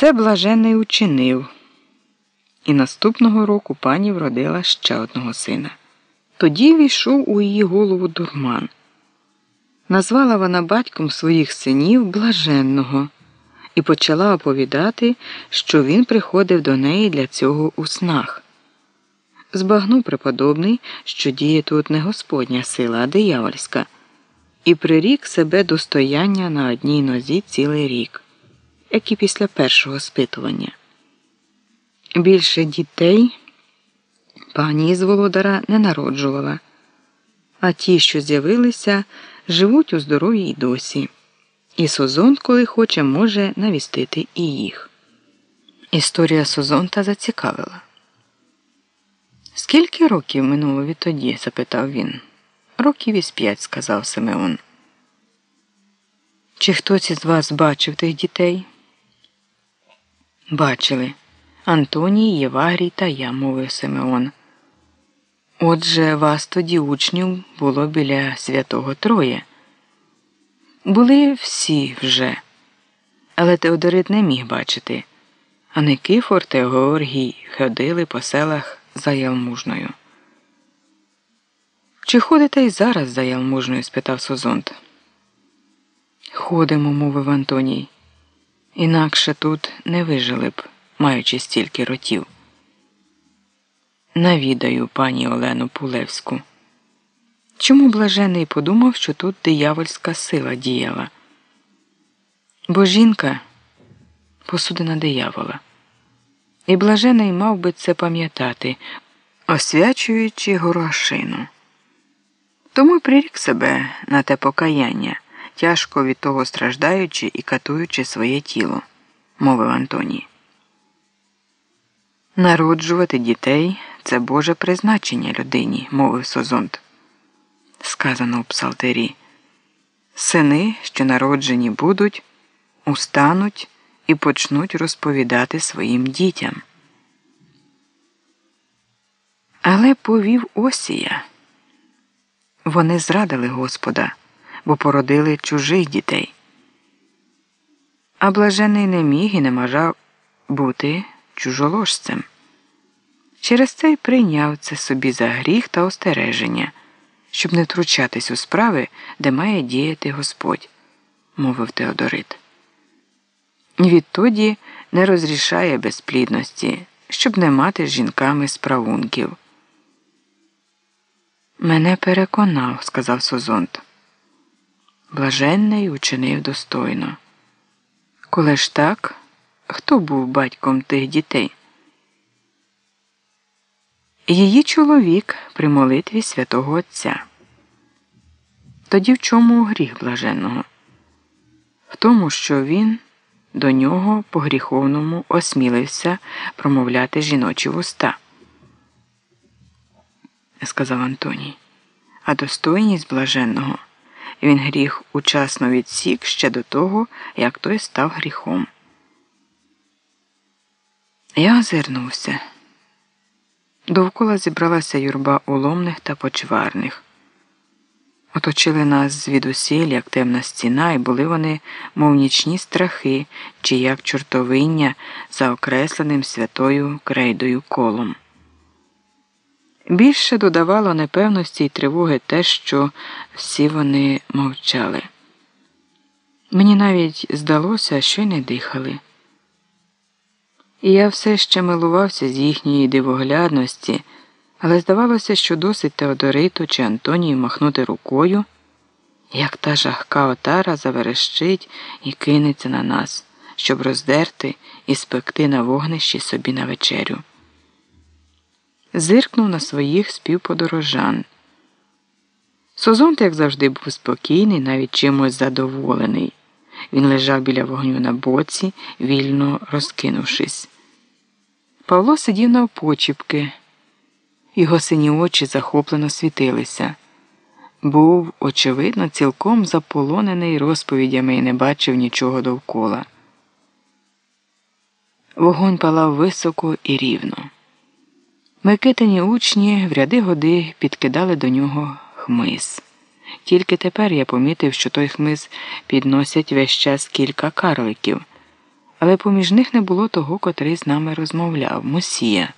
Це блажений учинив. І наступного року пані вродила ще одного сина. Тоді війшов у її голову дурман. Назвала вона батьком своїх синів блаженного і почала оповідати, що він приходив до неї для цього у снах. Збагнув преподобний, що діє тут не Господня сила, а диявольська, і прирік себе до стояння на одній нозі цілий рік, як і після першого спитування. Більше дітей пані з володара не народжувала, а ті, що з'явилися, живуть у здоров'ї й досі, і Созонт, коли хоче, може навістити і їх. Історія Созонта зацікавила. Скільки років минуло відтоді? запитав він. Років із п'ять, сказав Симеон. Чи хтось із вас бачив тих дітей? Бачили. Антоній, Євагрій та я, мовив Симеон. Отже, вас тоді учнів було біля святого Троє. Були всі вже, але Теодорит не міг бачити, а Никифор та Георгій ходили по селах за ялмужною. Чи ходите й зараз за ялмужною? спитав Созонт. Ходимо, мовив Антоній. Інакше тут не вижили б, маючи стільки ротів. Навідаю пані Олену Пулевську. Чому блажений подумав, що тут диявольська сила діяла? Бо жінка посудина диявола. І блажений мав би це пам'ятати, освячуючи горошину. Тому прирік себе на те покаяння, тяжко від того страждаючи і катуючи своє тіло, мовив Антоній. Народжувати дітей це Боже призначення людині, мовив Созонт. Сказано у Псалтері. Сини, що народжені будуть, устануть і почнуть розповідати своїм дітям. Але повів Осія. Вони зрадили Господа, бо породили чужих дітей. А блажений не міг і не бажав бути чужоложцем. Через це й прийняв це собі за гріх та остереження, щоб не втручатись у справи, де має діяти Господь, мовив Теодорит. Відтоді не розрішає безплідності, щоб не мати з жінками справунків. Мене переконав, сказав Созонт. Блаженний учинив достойно. Коли ж так, хто був батьком тих дітей? Її чоловік при молитві святого Отця. Тоді в чому гріх блаженного? В тому, що він до нього по гріховному осмілився промовляти жіночі вуста, сказав Антоній. А достойність блаженного він гріх учасно відсік ще до того, як той став гріхом. Я озирнувся. Довкола зібралася юрба уломних та почварних. Оточили нас звідусіль, як темна стіна, і були вони, мов нічні страхи, чи як чортовиння за окресленим святою крейдою колом. Більше додавало непевності й тривоги те, що всі вони мовчали. Мені навіть здалося, що й не дихали. І я все ще милувався з їхньої дивоглядності, але здавалося, що досить Теодориту чи Антонію махнути рукою, як та жахка отара заверещить і кинеться на нас, щоб роздерти і спекти на вогнищі собі на вечерю. Зиркнув на своїх співподорожан. Созонт, як завжди, був спокійний, навіть чимось задоволений. Він лежав біля вогню на боці, вільно розкинувшись. Павло сидів на навпочіпки, його сині очі захоплено світилися. Був, очевидно, цілком заполонений розповідями і не бачив нічого довкола. Вогонь палав високо і рівно. Микитині учні в ряди годи підкидали до нього хмиз. Тільки тепер я помітив, що той хмиз підносять весь час кілька карликів але поміж них не було того, котрий з нами розмовляв Мусія.